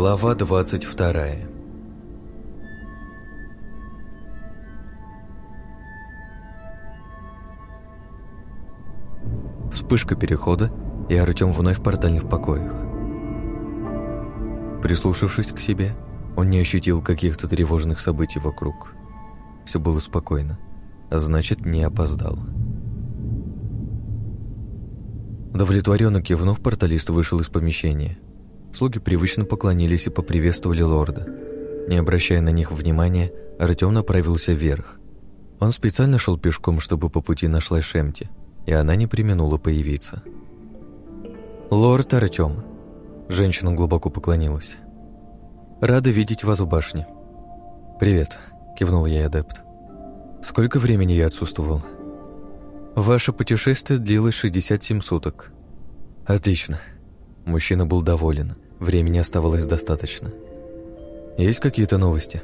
Глава 22 Вспышка перехода, и Артем вновь в портальных покоях. Прислушавшись к себе, он не ощутил каких-то тревожных событий вокруг. Все было спокойно, а значит, не опоздал. Удовлетворенно кивнув, порталист вышел из помещения. Слуги привычно поклонились и поприветствовали лорда. Не обращая на них внимания, Артем направился вверх. Он специально шел пешком, чтобы по пути нашла Шемти, и она не применула появиться. «Лорд Артем», — женщина глубоко поклонилась. «Рада видеть вас в башне». «Привет», — кивнул ей адепт. «Сколько времени я отсутствовал?» «Ваше путешествие длилось 67 суток». «Отлично». Мужчина был доволен. Времени оставалось достаточно. «Есть какие-то новости?»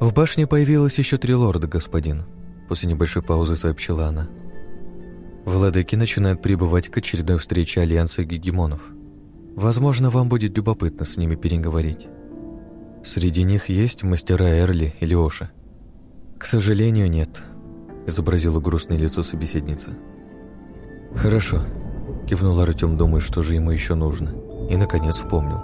«В башне появилось еще три лорда, господин», — после небольшой паузы сообщила она. «Владыки начинают прибывать к очередной встрече Альянса Гегемонов. Возможно, вам будет любопытно с ними переговорить. Среди них есть мастера Эрли или Оши?» «К сожалению, нет», изобразила грустное лицо собеседницы. «Хорошо», — кивнул Артем, думая, что же ему еще нужно, и, наконец, вспомнил.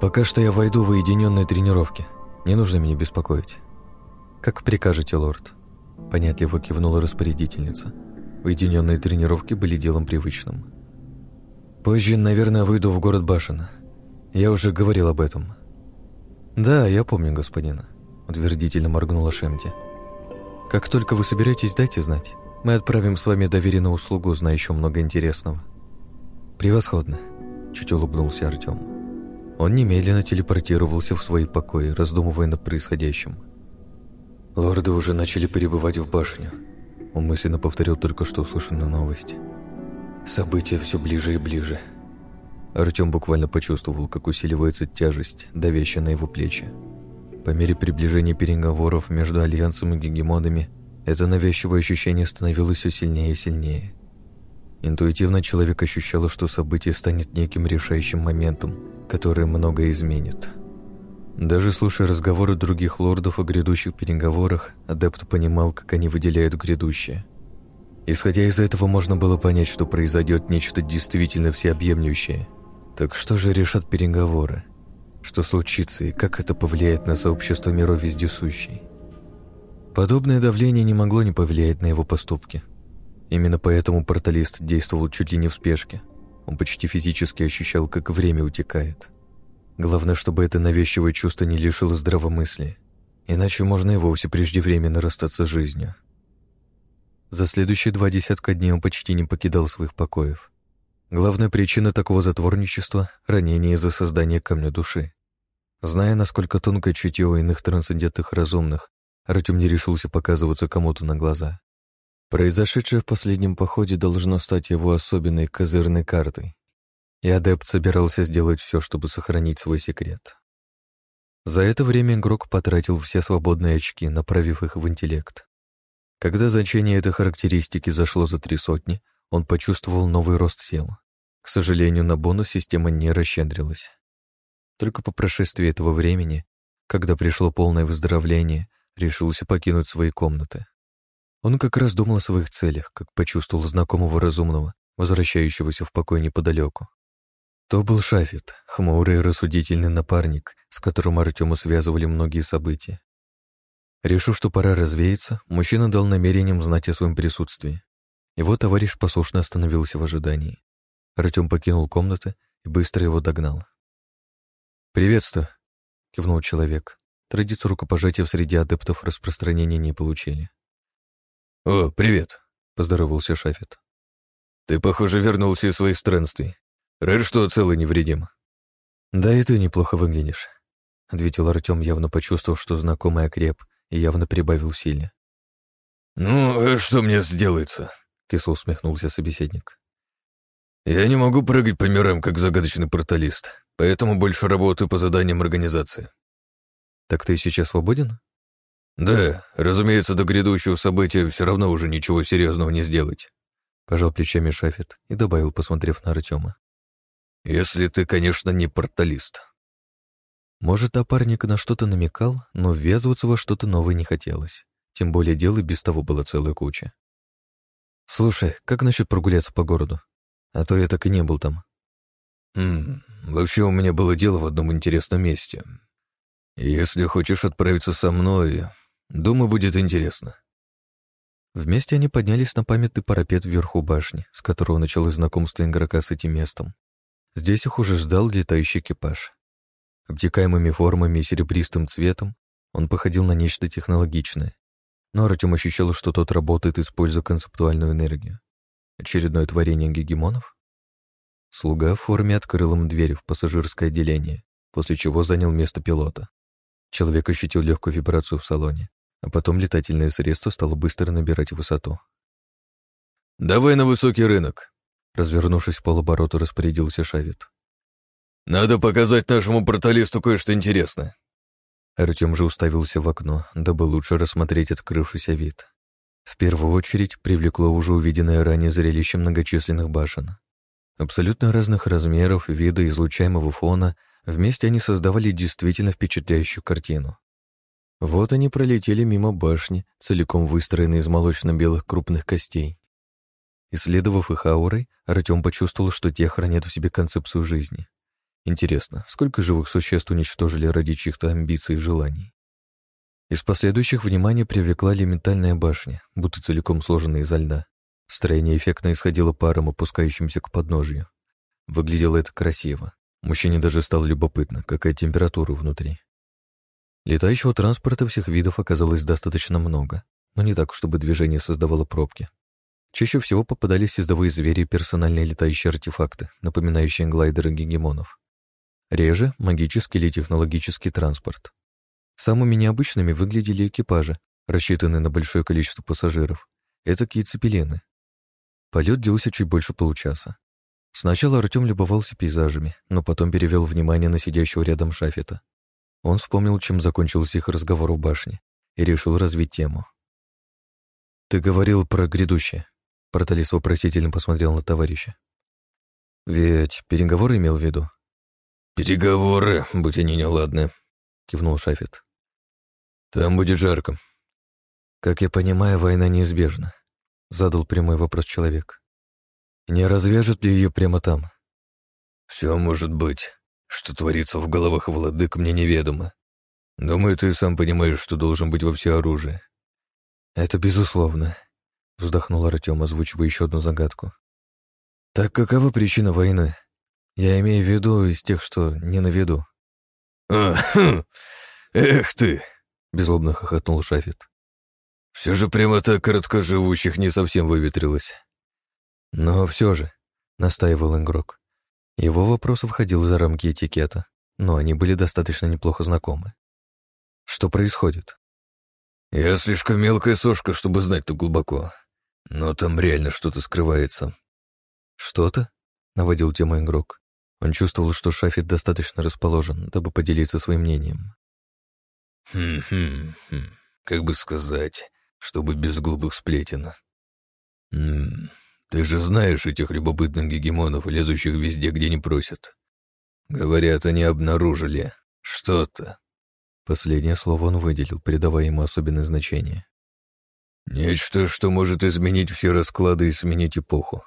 «Пока что я войду в уединенные тренировки. Не нужно меня беспокоить». «Как прикажете, лорд?» — понятливо кивнула распорядительница. Уединенные тренировки были делом привычным. «Позже, наверное, выйду в город Башина. Я уже говорил об этом». «Да, я помню, господина», — утвердительно моргнула Шемти. Как только вы соберетесь, дайте знать. Мы отправим с вами доверенную услугу, знающую много интересного». «Превосходно», — чуть улыбнулся Артем. Он немедленно телепортировался в свои покои, раздумывая над происходящим. Лорды уже начали перебывать в башню. Он мысленно повторил только что услышанную новость. События все ближе и ближе. Артем буквально почувствовал, как усиливается тяжесть, давящая на его плечи. По мере приближения переговоров между Альянсом и гегемонами, это навязчивое ощущение становилось все сильнее и сильнее. Интуитивно человек ощущал, что событие станет неким решающим моментом, который многое изменит. Даже слушая разговоры других лордов о грядущих переговорах, адепт понимал, как они выделяют грядущее. Исходя из этого, можно было понять, что произойдет нечто действительно всеобъемлющее. Так что же решат переговоры? что случится и как это повлияет на сообщество миров вездесущей. Подобное давление не могло не повлиять на его поступки. Именно поэтому порталист действовал чуть ли не в спешке. Он почти физически ощущал, как время утекает. Главное, чтобы это навязчивое чувство не лишило здравомыслия, иначе можно и вовсе преждевременно расстаться с жизнью. За следующие два десятка дней он почти не покидал своих покоев. Главная причина такого затворничества — ранение из-за создания камня души. Зная, насколько тонкое чутье иных трансцендентных разумных, Артем не решился показываться кому-то на глаза. Произошедшее в последнем походе должно стать его особенной козырной картой, и адепт собирался сделать все, чтобы сохранить свой секрет. За это время игрок потратил все свободные очки, направив их в интеллект. Когда значение этой характеристики зашло за три сотни, он почувствовал новый рост сил. К сожалению, на бонус система не расщедрилась. Только по прошествии этого времени, когда пришло полное выздоровление, решился покинуть свои комнаты. Он как раз думал о своих целях, как почувствовал знакомого разумного, возвращающегося в покой неподалеку. То был Шафет, хмурый рассудительный напарник, с которым Артему связывали многие события. Решив, что пора развеяться, мужчина дал намерением знать о своем присутствии. Его товарищ послушно остановился в ожидании. Артем покинул комнаты и быстро его догнал. «Приветствую», — кивнул человек. Традицию рукопожатия в среде адептов распространения не получили. «О, привет», — поздоровался Шафет. «Ты, похоже, вернулся из своих странствий. Рад, что целый невредим». «Да и ты неплохо выглядишь», — ответил Артем, явно почувствовав, что знакомый окреп, и явно прибавил силе. «Ну, а что мне сделается?» — кисло усмехнулся собеседник. «Я не могу прыгать по мирам, как загадочный порталист поэтому больше работаю по заданиям организации». «Так ты сейчас свободен?» «Да, разумеется, до грядущего события все равно уже ничего серьезного не сделать», пожал плечами Шафет и добавил, посмотрев на Артема. «Если ты, конечно, не порталист». Может, напарник на что-то намекал, но ввязываться во что-то новое не хотелось. Тем более дел и без того была целая куча. «Слушай, как насчет прогуляться по городу? А то я так и не был там». «Хм, вообще у меня было дело в одном интересном месте. Если хочешь отправиться со мной, думаю, будет интересно». Вместе они поднялись на памятный парапет вверху башни, с которого началось знакомство игрока с этим местом. Здесь их уже ждал летающий экипаж. Обтекаемыми формами и серебристым цветом он походил на нечто технологичное. Но Артем ощущал, что тот работает, используя концептуальную энергию. Очередное творение гегемонов? Слуга в форме открыл им дверь в пассажирское отделение, после чего занял место пилота. Человек ощутил легкую вибрацию в салоне, а потом летательное средство стало быстро набирать высоту. «Давай на высокий рынок», — развернувшись в полоборота, распорядился Шавит. «Надо показать нашему порталисту кое-что интересное». Артем же уставился в окно, дабы лучше рассмотреть открывшийся вид. В первую очередь привлекло уже увиденное ранее зрелище многочисленных башен. Абсолютно разных размеров, вида, излучаемого фона, вместе они создавали действительно впечатляющую картину. Вот они пролетели мимо башни, целиком выстроенной из молочно-белых крупных костей. Исследовав их аурой, Артем почувствовал, что те хранят в себе концепцию жизни. Интересно, сколько живых существ уничтожили ради чьих-то амбиций и желаний? Из последующих внимание привлекла элементальная башня, будто целиком сложенная изо льда. Строение эффектно исходило паром, опускающимся к подножью. Выглядело это красиво. Мужчине даже стало любопытно, какая температура внутри. Летающего транспорта всех видов оказалось достаточно много, но не так, чтобы движение создавало пробки. Чаще всего попадались ездовые звери и персональные летающие артефакты, напоминающие глайдеры гегемонов. Реже — магический или технологический транспорт. Самыми необычными выглядели экипажи, рассчитанные на большое количество пассажиров. Этакие цепелины. Полет длился чуть больше получаса. Сначала Артем любовался пейзажами, но потом перевел внимание на сидящего рядом Шафета. Он вспомнил, чем закончился их разговор в башне, и решил развить тему. «Ты говорил про грядущее», — Порталис вопросительно посмотрел на товарища. «Ведь переговоры имел в виду?» «Переговоры, будь они неладны», — кивнул Шафет. «Там будет жарко». «Как я понимаю, война неизбежна», — задал прямой вопрос человек. «Не развяжут ли ее прямо там?» «Все может быть. Что творится в головах владык, мне неведомо. Думаю, ты сам понимаешь, что должен быть во все оружие. Это безусловно, вздохнул Артем, озвучивая еще одну загадку. Так какова причина войны? Я имею в виду из тех, что не на виду. А, хм, эх ты! безлобно хохотнул Шафет. Все же прямо так короткоживущих не совсем выветрилось. Но все же, настаивал игрок. Его вопрос входил за рамки этикета, но они были достаточно неплохо знакомы. Что происходит? Я слишком мелкая сошка, чтобы знать так глубоко. Но там реально что-то скрывается. Что-то? Наводил тему игрок. Он чувствовал, что Шафит достаточно расположен, дабы поделиться своим мнением. Хм-хм-хм. Как бы сказать, чтобы без глупых сплетен. М ты же знаешь этих любопытных гегемонов, лезущих везде, где не просят. Говорят, они обнаружили что-то. Последнее слово он выделил, придавая ему особенное значение. Нечто, что может изменить все расклады и сменить эпоху.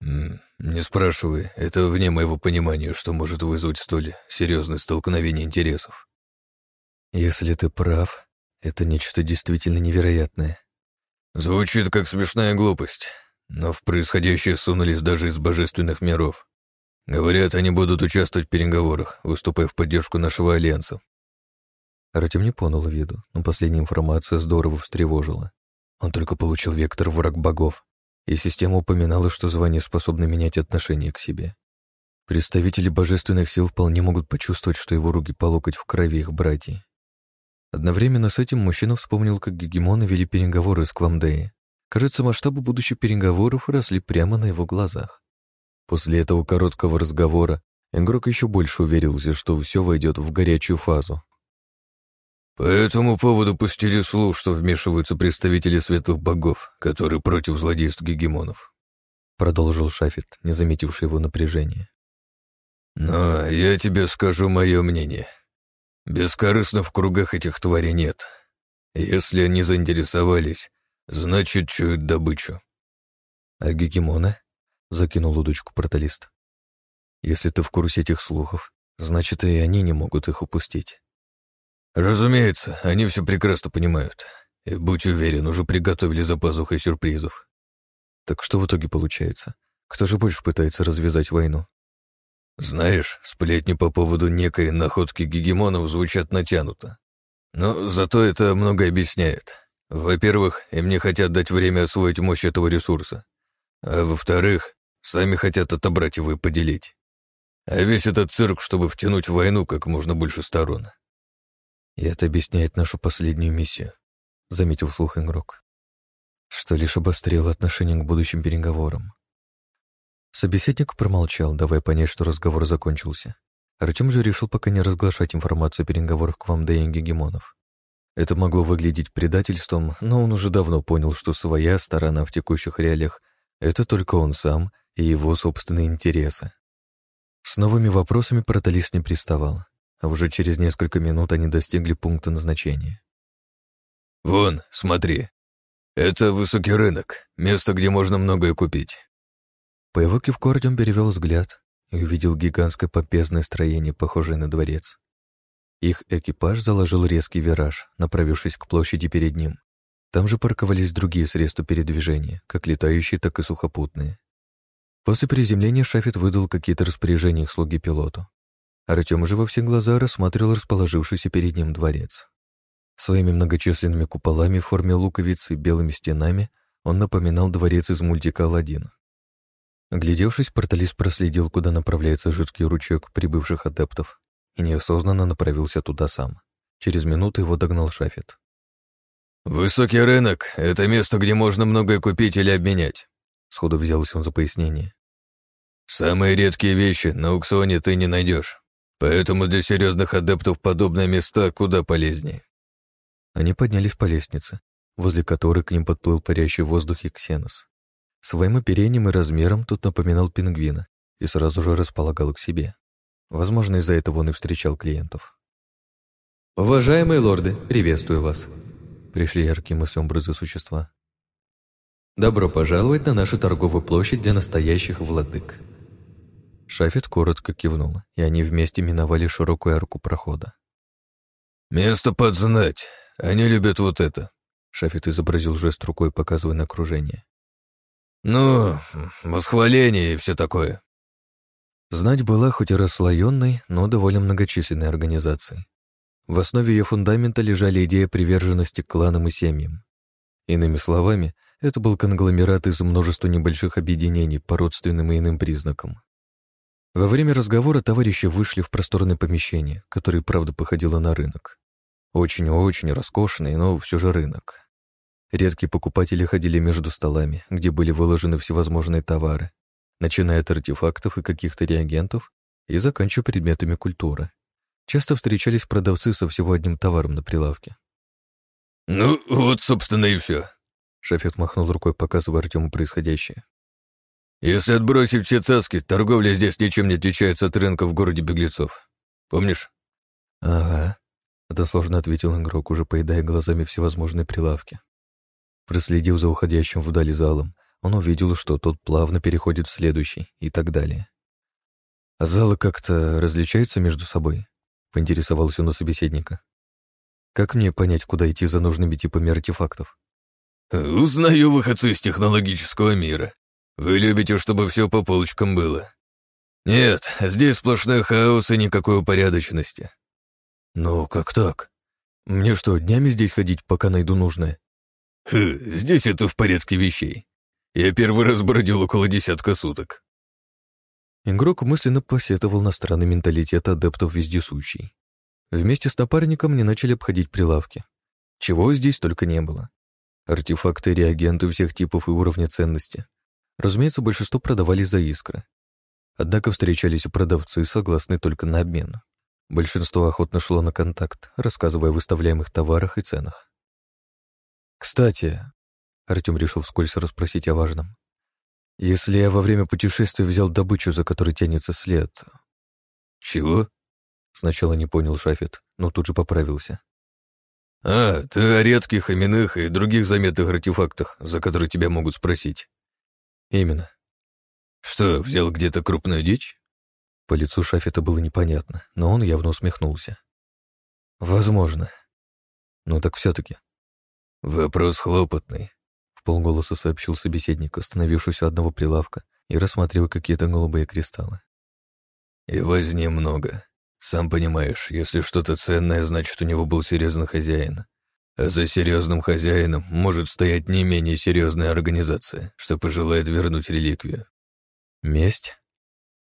Не спрашивай, это вне моего понимания, что может вызвать столь серьезное столкновение интересов. Если ты прав, это нечто действительно невероятное. Звучит как смешная глупость, но в происходящее сунулись даже из божественных миров. Говорят, они будут участвовать в переговорах, выступая в поддержку нашего альянса. Артем не понял виду, но последняя информация здорово встревожила. Он только получил вектор враг богов, и система упоминала, что звание способно менять отношение к себе. Представители божественных сил вполне могут почувствовать, что его руки по в крови их братьев. Одновременно с этим мужчина вспомнил, как гегемоны вели переговоры с Квамдеей. Кажется, масштабы будущих переговоров росли прямо на его глазах. После этого короткого разговора игрок еще больше уверился, что все войдет в горячую фазу. По этому поводу пустили слух, что вмешиваются представители светлых богов, которые против злодейств гегемонов. Продолжил Шафет, не заметивший его напряжения. Но я тебе скажу мое мнение. Бескорыстно в кругах этих тварей нет. Если они заинтересовались, значит, чуют добычу. А гегемоны? Закинул удочку порталист. Если ты в курсе этих слухов, значит, и они не могут их упустить. Разумеется, они все прекрасно понимают. И, будь уверен, уже приготовили за пазухой сюрпризов. Так что в итоге получается? Кто же больше пытается развязать войну? Знаешь, сплетни по поводу некой находки гегемонов звучат натянуто. Но зато это многое объясняет. Во-первых, им не хотят дать время освоить мощь этого ресурса. А во-вторых, сами хотят отобрать его и поделить. А весь этот цирк, чтобы втянуть в войну как можно больше сторон. И это объясняет нашу последнюю миссию, заметил вслух игрок. Что лишь обострило отношение к будущим переговорам. Собеседник промолчал, давая понять, что разговор закончился. Артем же решил пока не разглашать информацию о переговорах к вам и гегемонов. Это могло выглядеть предательством, но он уже давно понял, что своя сторона в текущих реалиях — это только он сам и его собственные интересы. С новыми вопросами проталист не приставал, а уже через несколько минут они достигли пункта назначения. «Вон, смотри. Это высокий рынок, место, где можно многое купить. По его кивку Артем перевел взгляд и увидел гигантское помпезное строение, похожее на дворец. Их экипаж заложил резкий вираж, направившись к площади перед ним. Там же парковались другие средства передвижения, как летающие, так и сухопутные. После приземления Шафет выдал какие-то распоряжения их слуги пилоту. Артем же во все глаза рассматривал расположившийся перед ним дворец. Своими многочисленными куполами в форме луковицы и белыми стенами он напоминал дворец из мультика «Аладдин». Оглядевшись, порталист проследил, куда направляется жидкий ручеек прибывших адептов, и неосознанно направился туда сам. Через минуту его догнал Шафет. «Высокий рынок — это место, где можно многое купить или обменять», — сходу взялся он за пояснение. «Самые редкие вещи на аукционе ты не найдешь, поэтому для серьезных адептов подобные места куда полезнее». Они поднялись по лестнице, возле которой к ним подплыл парящий в воздухе ксенос. Своим оперением и размером тут напоминал пингвина и сразу же располагал к себе. Возможно, из-за этого он и встречал клиентов. «Уважаемые лорды, приветствую вас!» Пришли яркие мысли-образы существа. «Добро пожаловать на нашу торговую площадь для настоящих владык!» Шафет коротко кивнул, и они вместе миновали широкую арку прохода. «Место подзнать. Они любят вот это». Шафет изобразил жест рукой, показывая на окружение. «Ну, восхваление и все такое». Знать была хоть и расслоенной, но довольно многочисленной организацией. В основе ее фундамента лежали идеи приверженности к кланам и семьям. Иными словами, это был конгломерат из множества небольших объединений по родственным и иным признакам. Во время разговора товарищи вышли в просторное помещение, которое, правда, походило на рынок. Очень-очень роскошный, но все же рынок. Редкие покупатели ходили между столами, где были выложены всевозможные товары, начиная от артефактов и каких-то реагентов и заканчивая предметами культуры. Часто встречались продавцы со всего одним товаром на прилавке. «Ну, вот, собственно, и все», — Шафет махнул рукой, показывая Артему происходящее. «Если отбросить все цаски, торговля здесь ничем не отличается от рынка в городе беглецов. Помнишь?» «Ага», — односложно ответил игрок, уже поедая глазами всевозможные прилавки. Проследив за уходящим вдали залом, он увидел, что тот плавно переходит в следующий и так далее. «А залы как-то различаются между собой?» — поинтересовался он у собеседника. «Как мне понять, куда идти за нужными типами артефактов?» «Узнаю выходцы из технологического мира. Вы любите, чтобы все по полочкам было. Нет, здесь сплошной хаос и никакой упорядоченности». «Ну, как так? Мне что, днями здесь ходить, пока найду нужное?» здесь это в порядке вещей. Я первый раз бродил около десятка суток. Игрок мысленно посетовал на странный менталитет адептов вездесущий. Вместе с напарником не начали обходить прилавки. Чего здесь только не было. Артефакты, реагенты всех типов и уровня ценности. Разумеется, большинство продавались за искры. Однако встречались и продавцы, согласные только на обмен. Большинство охотно шло на контакт, рассказывая о выставляемых товарах и ценах. «Кстати...» — Артем решил вскользь расспросить о важном. «Если я во время путешествия взял добычу, за которой тянется след...» «Чего?» Сначала не понял Шафет, но тут же поправился. «А, ты о редких, именных и других заметных артефактах, за которые тебя могут спросить». «Именно». «Что, взял где-то крупную дичь?» По лицу Шафета было непонятно, но он явно усмехнулся. «Возможно. Ну так все-таки». «Вопрос хлопотный», — в полголоса сообщил собеседник, остановившись у одного прилавка и рассматривая какие-то голубые кристаллы. «И возни много. Сам понимаешь, если что-то ценное, значит, у него был серьезный хозяин. А за серьезным хозяином может стоять не менее серьезная организация, что пожелает вернуть реликвию. Месть?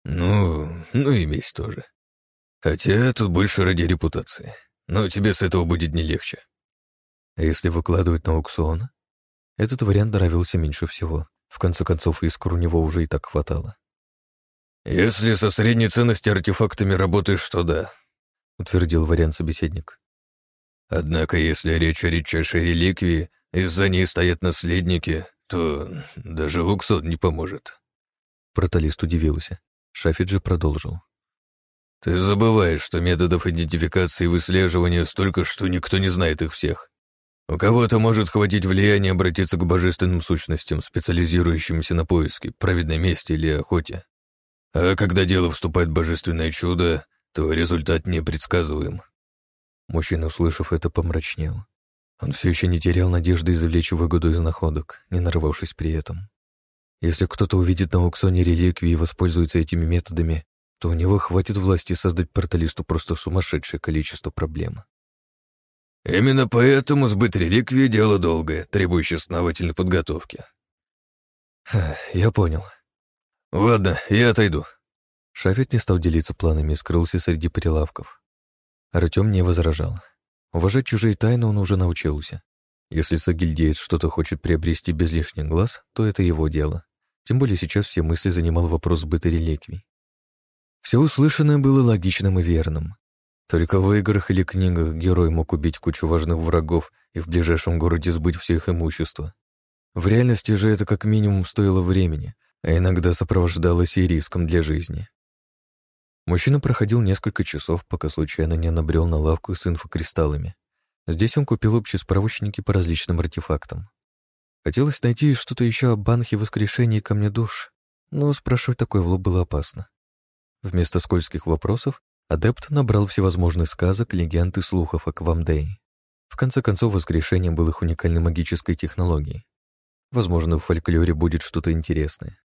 Ну, ну и месть тоже. Хотя тут больше ради репутации. Но тебе с этого будет не легче. А если выкладывать на аукцион? Этот вариант нравился меньше всего. В конце концов, искр у него уже и так хватало. «Если со средней ценности артефактами работаешь, то да», — утвердил вариант собеседник. «Однако, если речь о редчайшей реликвии, и за ней стоят наследники, то даже Уксон не поможет». Проталист удивился. Шафид же продолжил. «Ты забываешь, что методов идентификации и выслеживания столько, что никто не знает их всех. У кого-то может хватить влияния обратиться к божественным сущностям, специализирующимся на поиске, праведной мести или охоте. А когда дело вступает в божественное чудо, то результат непредсказуем. Мужчина, услышав это, помрачнел. Он все еще не терял надежды извлечь выгоду из находок, не нарвавшись при этом. Если кто-то увидит на аукционе реликвии и воспользуется этими методами, то у него хватит власти создать порталисту просто сумасшедшее количество проблем. Именно поэтому сбыт реликвии — дело долгое, требующее основательной подготовки. Ха, я понял. «Ладно, я отойду». Шафет не стал делиться планами и скрылся среди прилавков. Артем не возражал. Уважать чужие тайны он уже научился. Если Сагильдеец что-то хочет приобрести без лишних глаз, то это его дело. Тем более сейчас все мысли занимал вопрос сбыта реликвий. Все услышанное было логичным и верным. Только в играх или книгах герой мог убить кучу важных врагов и в ближайшем городе сбыть все их имущество. В реальности же это как минимум стоило времени, а иногда сопровождалось и риском для жизни. Мужчина проходил несколько часов, пока случайно не набрел на лавку с инфокристаллами. Здесь он купил общие справочники по различным артефактам. Хотелось найти что-то еще о банхе воскрешения и камне душ, но спрашивать такое в лоб было опасно. Вместо скользких вопросов адепт набрал всевозможных сказок, легенд и слухов о Квамдее. В конце концов, воскрешение было их уникальной магической технологией. Возможно, в фольклоре будет что-то интересное.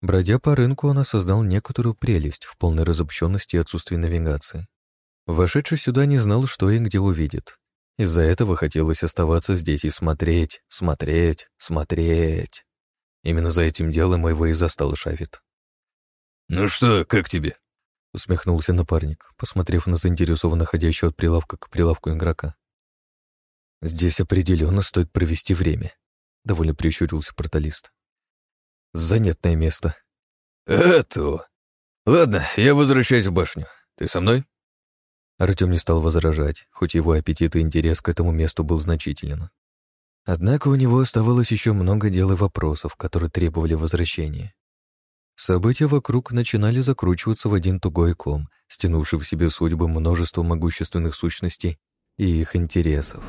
Бродя по рынку, он осознал некоторую прелесть в полной разобщенности и отсутствии навигации. Вошедший сюда не знал, что и где увидит. Из-за этого хотелось оставаться здесь и смотреть, смотреть, смотреть. Именно за этим делом его и застал Шафит. «Ну что, как тебе?» — усмехнулся напарник, посмотрев на заинтересованно ходящего от прилавка к прилавку игрока. «Здесь определенно стоит провести время», — довольно прищурился порталист. Занятное место. Это. Ладно, я возвращаюсь в башню. Ты со мной? Артем не стал возражать, хоть его аппетит и интерес к этому месту был значителен. Однако у него оставалось еще много дел и вопросов, которые требовали возвращения. События вокруг начинали закручиваться в один тугой ком, стянувший в себе судьбы множества могущественных сущностей и их интересов.